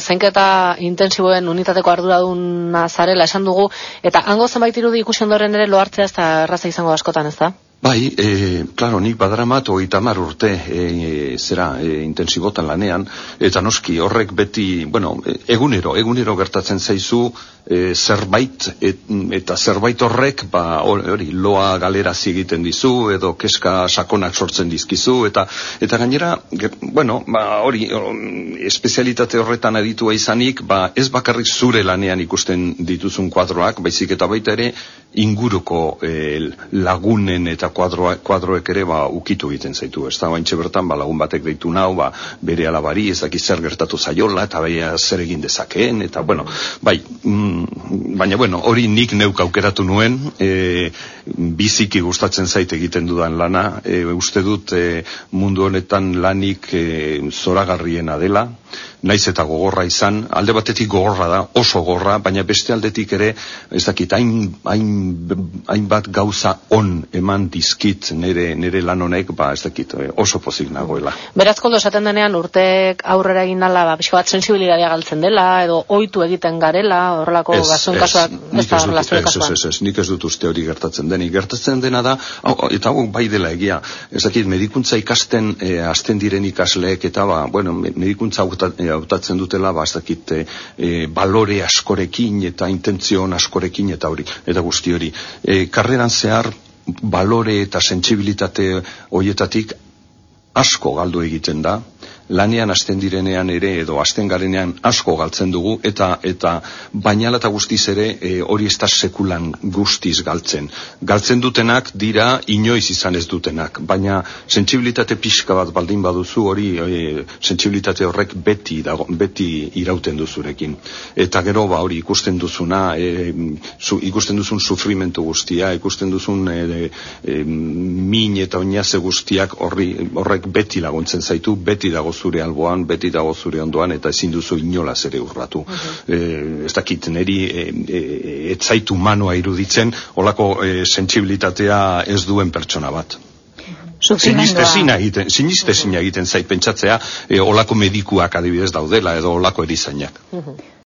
zainketa intensiboen unitateko arduraduna zarela esan dugu, eta hango zenbait irudi ikusi ondoren ere loartzea ez da erraza izango askotan, ez da? Bai, e, klaro, nik badaramat hogeita mar urte e, zera e, intensibotan lanean, eta noski horrek beti, bueno, egunero, egunero gertatzen zaizu e, zerbait, et, eta zerbait horrek, ba, hori, loa galera egiten dizu, edo keska sakonak sortzen dizkizu, eta eta gainera, bueno, ba, hori, espezialitate horretan aditua izanik, ba, ez bakarrik zure lanean ikusten dituzun kuadroak, baizik eta baita ere, inguruko e, lagunen eta kuadroek ere ba ukitu egiten zaitu. Ez da baintxe bertan ba, lagun batek deitu nau, ba, bere alabari ez daki zer gertatu zaiola eta bai zer egin dezakeen eta bueno, bai, mm, baina bueno, hori nik neuk aukeratu nuen, e, biziki gustatzen zait egiten dudan lana, e, uste dut e, mundu honetan lanik e, zoragarriena dela, naiz eta gogorra izan, alde batetik gogorra da, oso gogorra, baina beste aldetik ere, ez dakit, hain, hain, bat gauza on eman dizkit nere, nere lan honek, ba, ez dakit, eh, oso pozik nagoela. Beraz, koldo esaten denean, urtek aurrera egin dala, ba, bat sensibilitatea galtzen dela, edo oitu egiten garela, horrelako gazun kasuak, ez, da kasuak. Ez, ez, ez, nik ez dut uste hori gertatzen denik. Gertatzen dena da, eta hau bai dela egia, ez dakit, medikuntza ikasten, e, eh, azten diren ikasleek, eta ba, bueno, medikuntza hautatzen dutela ba e, balore askorekin eta intentzion askorekin eta hori eta guzti hori. E, karreran zehar balore eta sentsibilitate hoietatik asko galdu egiten da lanean hasten direnean ere edo hasten garenean asko galtzen dugu eta eta bainala eta guztiz ere e, hori ez da sekulan guztiz galtzen. Galtzen dutenak dira inoiz izan ez dutenak, baina sentsibilitate pixka bat baldin baduzu hori e, sentsibilitate horrek beti dago, beti irauten duzurekin. Eta gero ba hori ikusten duzuna, e, ikusten duzun sufrimentu guztia, ikusten duzun e, e, min eta oinaze guztiak horri horrek beti laguntzen zaitu, beti dago zure alboan, beti dago zure ondoan, eta ezin duzu inolaz ere urratu. Uh ez dakit, neri e, e, ez zaitu manoa iruditzen, olako e, sensibilitatea ez duen pertsona bat. Sinistezina egiten, sinistezina egiten zait pentsatzea, e, olako medikuak adibidez daudela, edo olako erizainak.